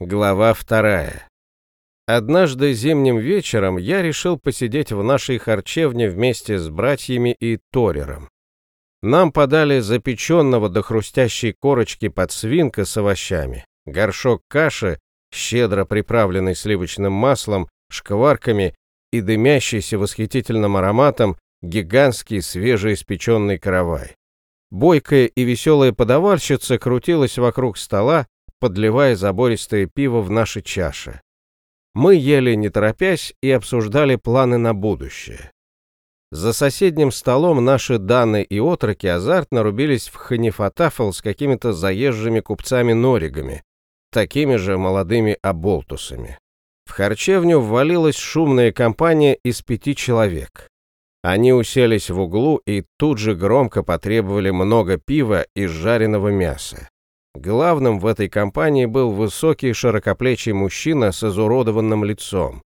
Глава вторая. Однажды зимним вечером я решил посидеть в нашей харчевне вместе с братьями и Торером. Нам подали запеченного до хрустящей корочки подсвинка с овощами, горшок каши, щедро приправленный сливочным маслом, шкварками и дымящийся восхитительным ароматом гигантский свежеиспеченный каравай. Бойкая и веселая подавальщица крутилась вокруг стола, подливая забористое пиво в наши чаши. Мы ели не торопясь и обсуждали планы на будущее. За соседним столом наши Даны и отроки азартно рубились в ханифатафл с какими-то заезжими купцами-норигами, такими же молодыми оболтусами. В харчевню ввалилась шумная компания из пяти человек. Они уселись в углу и тут же громко потребовали много пива и жареного мяса. Главным в этой компании был высокий широкоплечий мужчина с изуродованным лицом.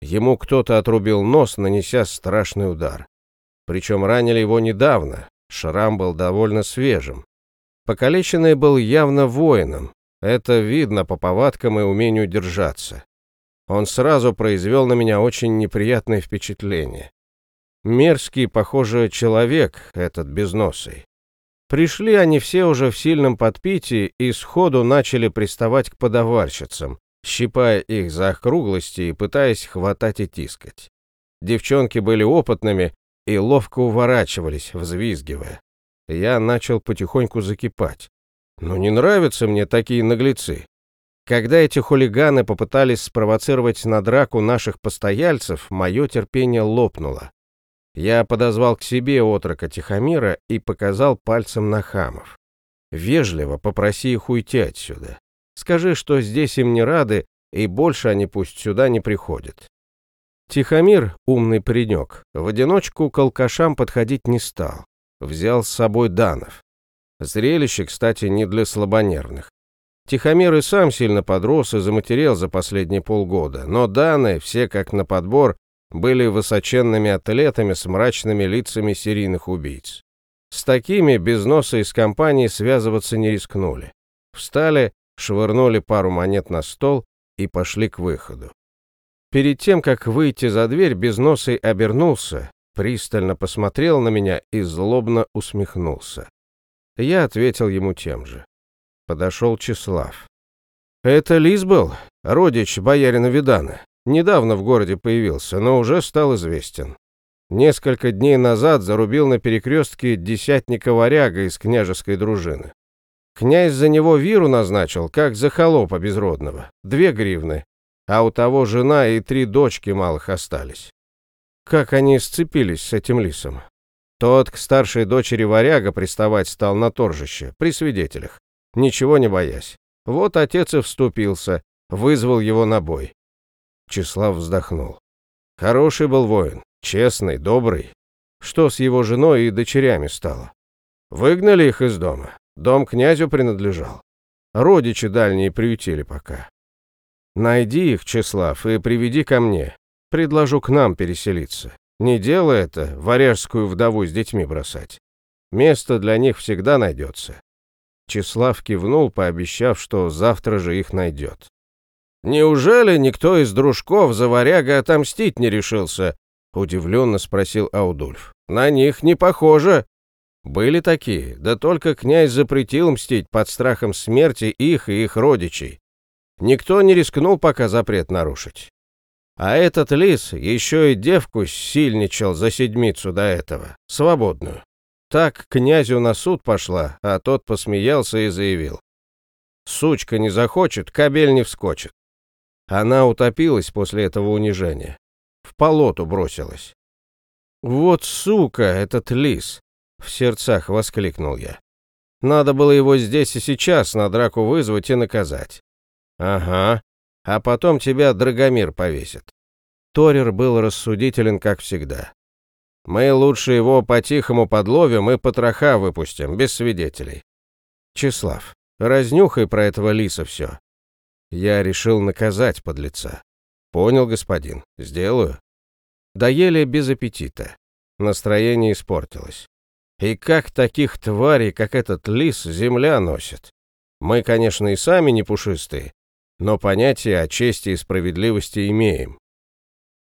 Ему кто-то отрубил нос, нанеся страшный удар. Причем ранили его недавно, шрам был довольно свежим. Покалеченный был явно воином, это видно по повадкам и умению держаться. Он сразу произвел на меня очень неприятное впечатление. Мерзкий, похоже, человек этот безносый. Пришли они все уже в сильном подпитии и сходу начали приставать к подавальщицам, щипая их за округлости и пытаясь хватать и тискать. Девчонки были опытными и ловко уворачивались, взвизгивая. Я начал потихоньку закипать. Но не нравятся мне такие наглецы. Когда эти хулиганы попытались спровоцировать на драку наших постояльцев, мое терпение лопнуло. Я подозвал к себе отрока Тихомира и показал пальцем на хамов. Вежливо попроси их уйти отсюда. Скажи, что здесь им не рады, и больше они пусть сюда не приходят. Тихомир, умный паренек, в одиночку к алкашам подходить не стал. Взял с собой Данов. Зрелище, кстати, не для слабонервных. Тихомир и сам сильно подрос и заматерел за последние полгода, но Даны, все как на подбор, были высоченными атлетами с мрачными лицами серийных убийц. С такими без носа из компании связываться не рискнули. Встали, швырнули пару монет на стол и пошли к выходу. Перед тем, как выйти за дверь, Безносый обернулся, пристально посмотрел на меня и злобно усмехнулся. Я ответил ему тем же. Подошел Числав. «Это Лис был, родич боярина Видана. Недавно в городе появился, но уже стал известен. Несколько дней назад зарубил на перекрестке десятника варяга из княжеской дружины. Князь за него виру назначил, как за холопа безродного. Две гривны. А у того жена и три дочки малых остались. Как они сцепились с этим лисом? Тот к старшей дочери варяга приставать стал на торжище, при свидетелях, ничего не боясь. Вот отец и вступился, вызвал его на бой. Числав вздохнул. Хороший был воин, честный, добрый. Что с его женой и дочерями стало? Выгнали их из дома. Дом князю принадлежал. Родичи дальние приютили пока. Найди их, Числав, и приведи ко мне. Предложу к нам переселиться. Не дело это, варяжскую вдову с детьми бросать. Место для них всегда найдется. Числав кивнул, пообещав, что завтра же их найдет. «Неужели никто из дружков за варяга отомстить не решился?» — удивленно спросил Аудульф. «На них не похоже». Были такие, да только князь запретил мстить под страхом смерти их и их родичей. Никто не рискнул пока запрет нарушить. А этот лис еще и девку сильничал за седмицу до этого, свободную. Так князю на суд пошла, а тот посмеялся и заявил. Сучка не захочет, кабель не вскочит. Она утопилась после этого унижения. В полоту бросилась. «Вот сука, этот лис!» — в сердцах воскликнул я. «Надо было его здесь и сейчас на драку вызвать и наказать». «Ага, а потом тебя Драгомир повесит». Торер был рассудителен, как всегда. «Мы лучше его по-тихому подловим и потроха выпустим, без свидетелей». «Числав, разнюхай про этого лиса все. Я решил наказать подлеца. Понял, господин, сделаю. Доели без аппетита. Настроение испортилось. И как таких тварей, как этот лис, земля носит? Мы, конечно, и сами не пушистые, но понятие о чести и справедливости имеем.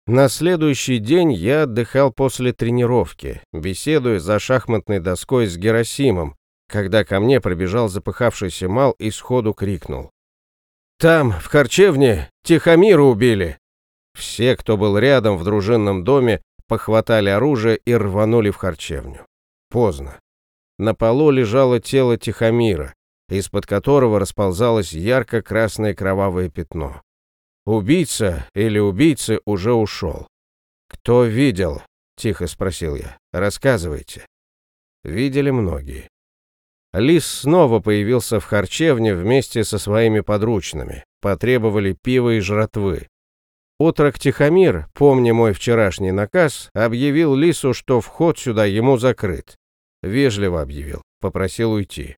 На следующий день я отдыхал после тренировки, беседуя за шахматной доской с Герасимом, когда ко мне пробежал запыхавшийся мал и сходу крикнул. «Там, в харчевне, Тихомира убили!» Все, кто был рядом в дружинном доме, похватали оружие и рванули в харчевню. Поздно. На полу лежало тело Тихомира, из-под которого расползалось ярко-красное кровавое пятно. Убийца или убийцы уже ушел. «Кто видел?» — тихо спросил я. «Рассказывайте». Видели многие. Лис снова появился в харчевне вместе со своими подручными. Потребовали пива и жратвы. Отрок Тихомир, помня мой вчерашний наказ, объявил Лису, что вход сюда ему закрыт. Вежливо объявил, попросил уйти.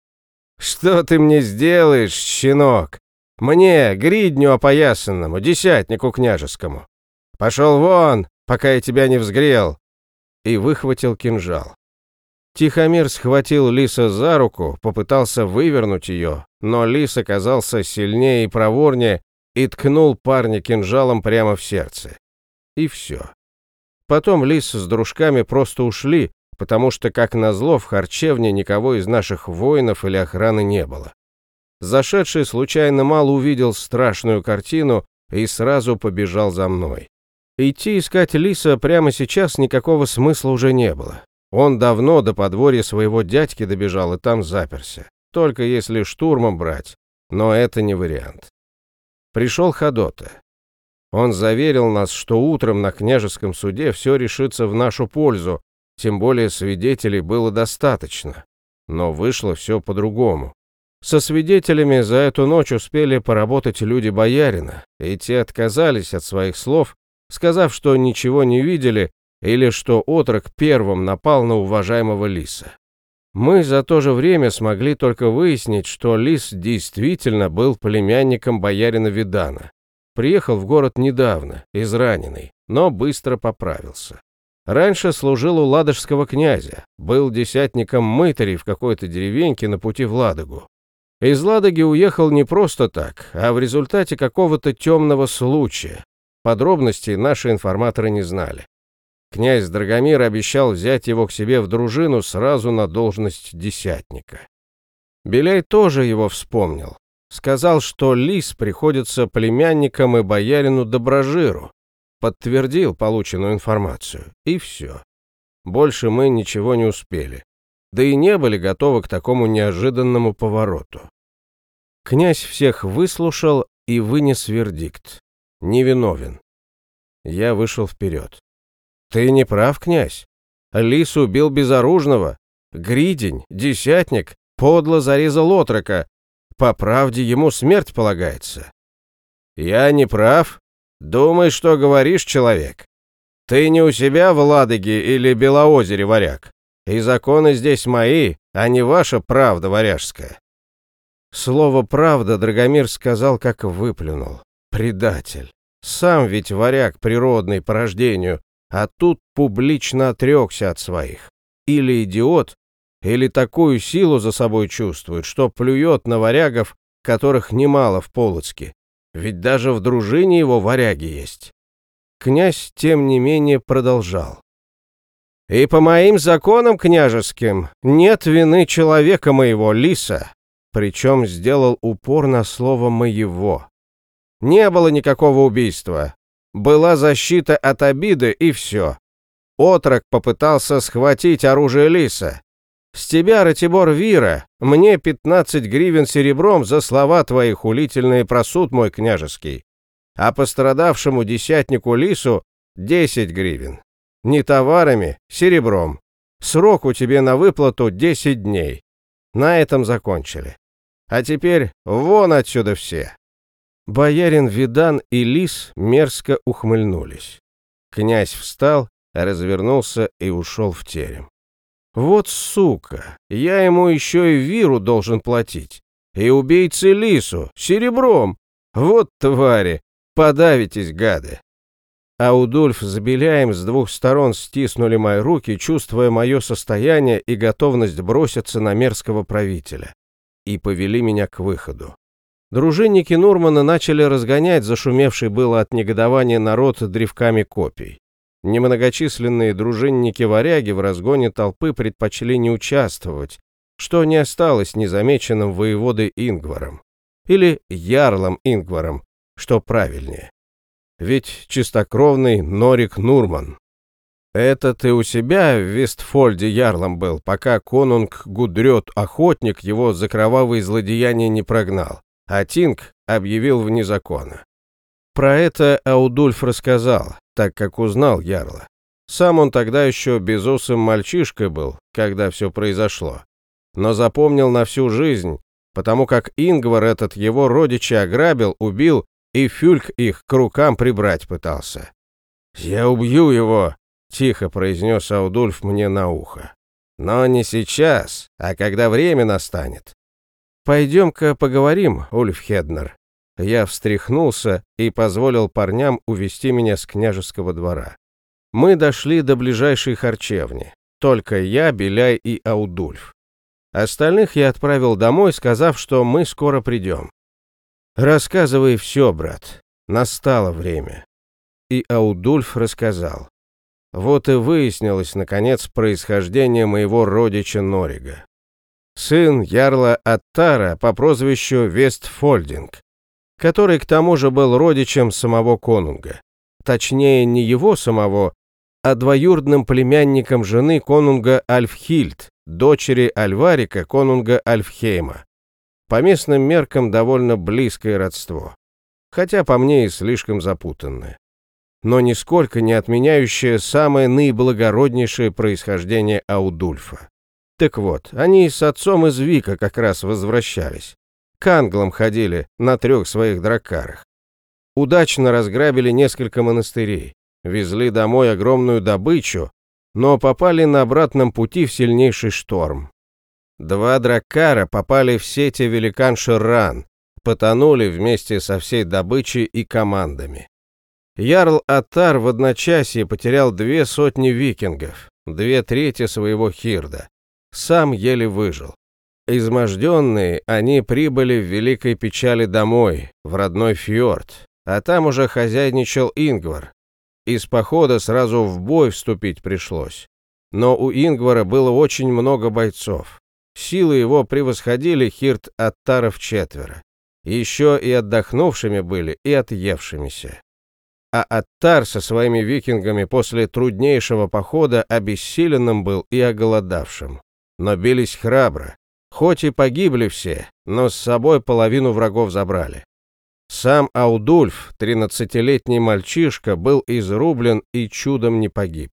«Что ты мне сделаешь, щенок? Мне, гридню опоясанному, десятнику княжескому. Пошел вон, пока я тебя не взгрел!» И выхватил кинжал. Тихомир схватил Лиса за руку, попытался вывернуть ее, но Лис оказался сильнее и проворнее и ткнул парня кинжалом прямо в сердце. И все. Потом Лис с дружками просто ушли, потому что, как назло, в харчевне никого из наших воинов или охраны не было. Зашедший случайно мало увидел страшную картину и сразу побежал за мной. Идти искать Лиса прямо сейчас никакого смысла уже не было. Он давно до подворья своего дядьки добежал и там заперся. Только если штурмом брать, но это не вариант. Пришел Ходота. Он заверил нас, что утром на княжеском суде все решится в нашу пользу, тем более свидетелей было достаточно. Но вышло все по-другому. Со свидетелями за эту ночь успели поработать люди боярина, и те отказались от своих слов, сказав, что ничего не видели или что отрок первым напал на уважаемого лиса. Мы за то же время смогли только выяснить, что Лис действительно был племянником боярина Видана. Приехал в город недавно, израненный, но быстро поправился. Раньше служил у ладожского князя, был десятником мытарей в какой-то деревеньке на пути в Ладогу. Из Ладоги уехал не просто так, а в результате какого-то темного случая. Подробностей наши информаторы не знали. Князь Драгомир обещал взять его к себе в дружину сразу на должность десятника. Беляй тоже его вспомнил. Сказал, что Лис приходится племянником и боярину Доброжиру. Подтвердил полученную информацию. И все. Больше мы ничего не успели. Да и не были готовы к такому неожиданному повороту. Князь всех выслушал и вынес вердикт. Невиновен. Я вышел вперед. Ты не прав, князь. Лис убил безоружного. Гридень, десятник, подло зарезал отрока. По правде ему смерть полагается. Я не прав? Думай, что говоришь, человек. Ты не у себя в Ладоге или Белоозере, варяг. И законы здесь мои, а не ваша правда варяжская. Слово «правда» Драгомир сказал, как выплюнул. Предатель. Сам ведь варяг природный по рождению, а тут публично отрекся от своих. Или идиот, или такую силу за собой чувствует, что плюет на варягов, которых немало в Полоцке. Ведь даже в дружине его варяги есть. Князь, тем не менее, продолжал. «И по моим законам княжеским нет вины человека моего, лиса, причем сделал упор на слово «моего». Не было никакого убийства, была защита от обиды и все. Отрок попытался схватить оружие лиса. С тебя, Ратибор Вира, мне пятнадцать гривен серебром за слова твои хулительные про суд мой княжеский. А пострадавшему десятнику лису десять гривен. Не товарами, серебром. Срок у тебя на выплату десять дней. На этом закончили. А теперь вон отсюда все. Боярин Видан и Лис мерзко ухмыльнулись. Князь встал, развернулся и ушел в терем. Вот сука, я ему еще и виру должен платить. И убийце Лису, серебром. Вот твари, подавитесь, гады. Аудульф с Беляем с двух сторон стиснули мои руки, чувствуя мое состояние и готовность броситься на мерзкого правителя. И повели меня к выходу. Дружинники Нурмана начали разгонять зашумевший было от негодования народ древками копий. Немногочисленные дружинники-варяги в разгоне толпы предпочли не участвовать, что не осталось незамеченным воеводой Ингваром. Или ярлом Ингваром, что правильнее. Ведь чистокровный Норик Нурман. Это ты у себя в Вестфольде ярлом был, пока конунг Гудрет охотник его за кровавые злодеяния не прогнал, а Тинг объявил вне закона. Про это Аудульф рассказал, так как узнал ярла. Сам он тогда еще безусым мальчишкой был, когда все произошло. Но запомнил на всю жизнь, потому как Ингвар этот его родича ограбил, убил и Фюльк их к рукам прибрать пытался. «Я убью его!» — тихо произнес Аудульф мне на ухо. «Но не сейчас, а когда время настанет». «Пойдем-ка поговорим, Ульф Хеднер». Я встряхнулся и позволил парням увести меня с княжеского двора. Мы дошли до ближайшей харчевни. Только я, Беляй и Аудульф. Остальных я отправил домой, сказав, что мы скоро придем. «Рассказывай все, брат. Настало время». И Аудульф рассказал. Вот и выяснилось, наконец, происхождение моего родича Норига. Сын ярла Аттара по прозвищу Вестфольдинг, который к тому же был родичем самого конунга. Точнее, не его самого, а двоюродным племянником жены конунга Альфхильд, дочери Альварика конунга Альфхейма. По местным меркам довольно близкое родство, хотя по мне и слишком запутанное, но нисколько не отменяющее самое наиблагороднейшее происхождение Аудульфа. Так вот, они с отцом из Вика как раз возвращались. К англам ходили на трех своих дракарах. Удачно разграбили несколько монастырей, везли домой огромную добычу, но попали на обратном пути в сильнейший шторм. Два драккара попали в сети великан Ширран, потонули вместе со всей добычей и командами. Ярл Атар в одночасье потерял две сотни викингов, две трети своего хирда. Сам еле выжил. Изможденные, они прибыли в великой печали домой, в родной фьорд, а там уже хозяйничал Ингвар. Из похода сразу в бой вступить пришлось. Но у Ингвара было очень много бойцов. Силы его превосходили Хирт Аттаров четверо. Еще и отдохнувшими были, и отъевшимися. А Аттар со своими викингами после труднейшего похода обессиленным был и оголодавшим. Но бились храбро. Хоть и погибли все, но с собой половину врагов забрали. Сам Аудульф, тринадцатилетний мальчишка, был изрублен и чудом не погиб.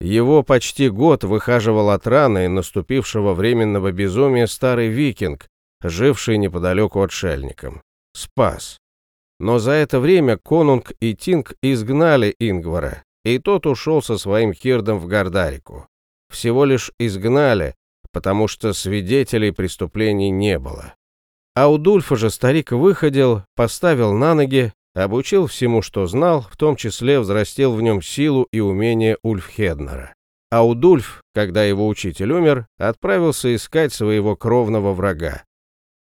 Его почти год выхаживал от раны наступившего временного безумия старый викинг, живший неподалеку отшельником. Спас. Но за это время Конунг и Тинг изгнали Ингвара, и тот ушел со своим хирдом в Гардарику. Всего лишь изгнали, потому что свидетелей преступлений не было. А у Дульфа же старик выходил, поставил на ноги, Обучил всему, что знал, в том числе взрастил в нем силу и умение Ульфхеднера. А Удульф, когда его учитель умер, отправился искать своего кровного врага.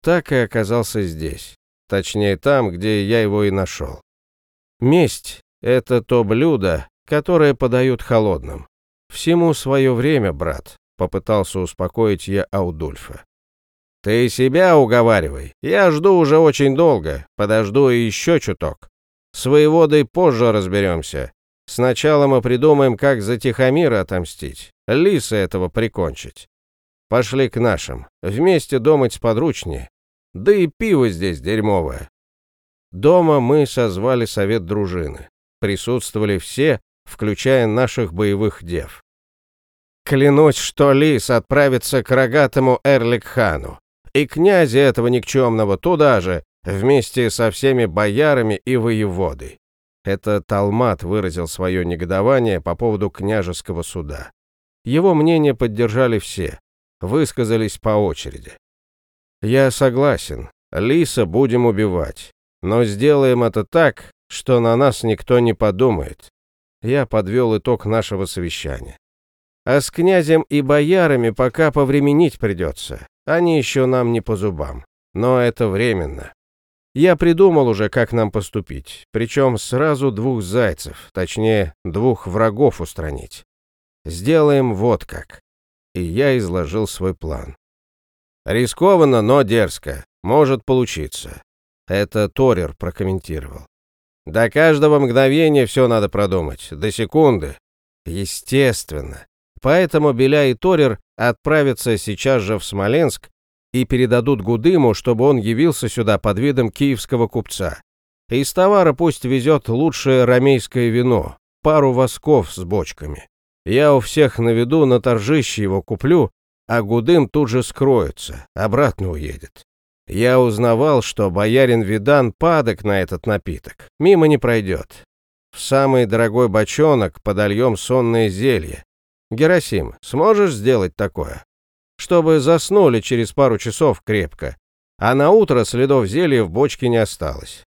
Так и оказался здесь. Точнее, там, где я его и нашел. Месть — это то блюдо, которое подают холодным. Всему свое время, брат, попытался успокоить я Аудульфа. «Ты себя уговаривай. Я жду уже очень долго. Подожду еще чуток. С воеводой позже разберемся. Сначала мы придумаем, как за Тихомира отомстить. Лиса этого прикончить. Пошли к нашим. Вместе думать сподручнее. Да и пиво здесь дерьмовое». Дома мы созвали совет дружины. Присутствовали все, включая наших боевых дев. Клянусь, что лис отправится к рогатому Эрликхану и князя этого никчемного туда же, вместе со всеми боярами и воеводой. Это Талмат выразил свое негодование по поводу княжеского суда. Его мнение поддержали все, высказались по очереди. «Я согласен, Лиса будем убивать, но сделаем это так, что на нас никто не подумает». Я подвел итог нашего совещания. А с князем и боярами пока повременить придется. Они еще нам не по зубам. Но это временно. Я придумал уже, как нам поступить, причем сразу двух зайцев, точнее, двух врагов устранить. Сделаем вот как. И я изложил свой план. Рискованно, но дерзко. Может получиться. Это Торер прокомментировал. До каждого мгновения все надо продумать, до секунды. Естественно. Поэтому Беля и Торер отправятся сейчас же в Смоленск и передадут Гудыму, чтобы он явился сюда под видом киевского купца. Из товара пусть везет лучшее ромейское вино, пару восков с бочками. Я у всех наведу на торжище его куплю, а Гудым тут же скроется, обратно уедет. Я узнавал, что боярин Видан падок на этот напиток, мимо не пройдет. В самый дорогой бочонок подольем сонное зелье. Герасим, сможешь сделать такое? чтобы заснули через пару часов крепко, а на утро следов зелья в бочке не осталось.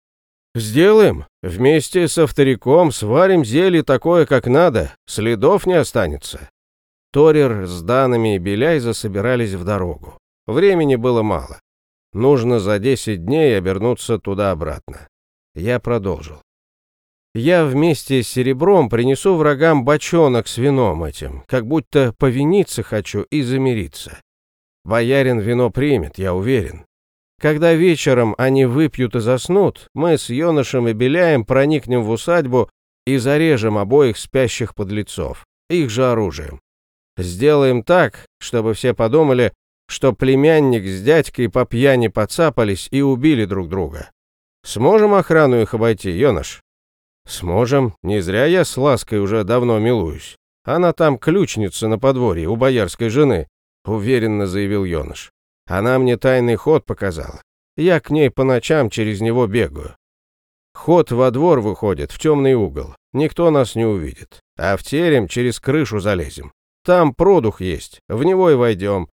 Сделаем. Вместе со вториком сварим зелье такое, как надо, следов не останется. Торер с Данами и Беляй засобирались в дорогу. Времени было мало. Нужно за 10 дней обернуться туда-обратно. Я продолжил. Я вместе с серебром принесу врагам бочонок с вином этим, как будто повиниться хочу и замириться. Боярин вино примет, я уверен. Когда вечером они выпьют и заснут, мы с Йонышем и Беляем проникнем в усадьбу и зарежем обоих спящих подлецов, их же оружием. Сделаем так, чтобы все подумали, что племянник с дядькой по пьяни подцапались и убили друг друга. Сможем охрану их обойти, «Сможем. Не зря я с Лаской уже давно милуюсь. Она там ключница на подворье у боярской жены», — уверенно заявил Йоныш. «Она мне тайный ход показала. Я к ней по ночам через него бегаю. Ход во двор выходит, в темный угол. Никто нас не увидит. А в терем через крышу залезем. Там продух есть, в него и войдем.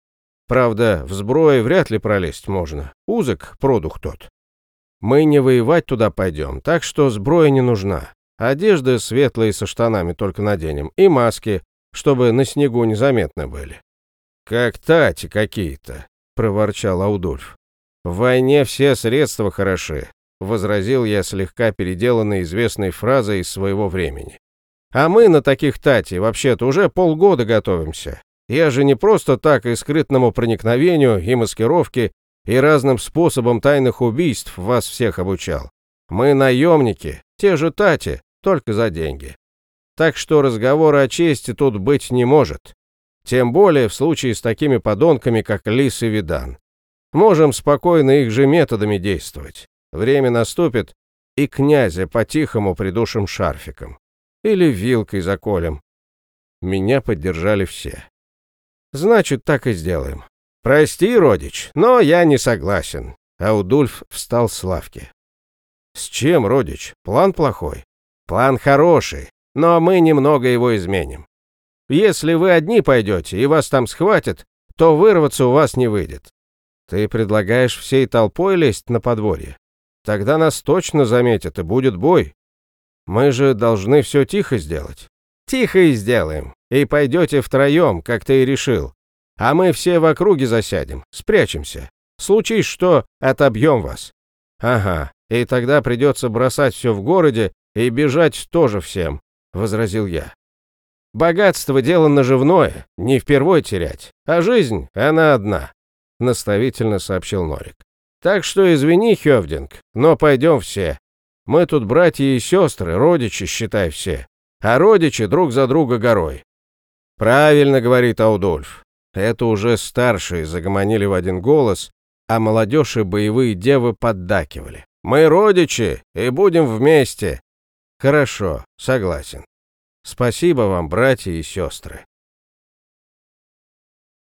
Правда, в сброе вряд ли пролезть можно. Узок продух тот. Мы не воевать туда пойдем, так что сброя не нужна. Одежды светлые со штанами только наденем, и маски, чтобы на снегу незаметны были. «Как тати какие-то», — проворчал Аудульф. «В войне все средства хороши», — возразил я слегка переделанной известной фразой из своего времени. «А мы на таких тати вообще-то уже полгода готовимся. Я же не просто так и скрытному проникновению, и маскировке, и разным способам тайных убийств вас всех обучал. Мы наемники, те же Тати, только за деньги. Так что разговора о чести тут быть не может. Тем более в случае с такими подонками, как Лис и Видан. Можем спокойно их же методами действовать. Время наступит, и князя по-тихому придушим шарфиком. Или вилкой заколем. Меня поддержали все. Значит, так и сделаем. «Прости, родич, но я не согласен». Аудульф встал с лавки. «С чем, родич? План плохой?» «План хороший, но мы немного его изменим. Если вы одни пойдете и вас там схватят, то вырваться у вас не выйдет. Ты предлагаешь всей толпой лезть на подворье? Тогда нас точно заметят и будет бой. Мы же должны все тихо сделать». «Тихо и сделаем, и пойдете втроем, как ты и решил. А мы все в округе засядем, спрячемся. Случись что, отобьем вас. Ага, и тогда придется бросать все в городе и бежать тоже всем, возразил я. Богатство дело наживное, не впервой терять, а жизнь, она одна, наставительно сообщил Норик. Так что извини, Хевдинг, но пойдем все. Мы тут братья и сестры, родичи, считай все. А родичи друг за друга горой. Правильно говорит Аудольф. Это уже старшие загомонили в один голос, а молодежь и боевые девы поддакивали. «Мы родичи и будем вместе». «Хорошо, согласен. Спасибо вам, братья и сестры».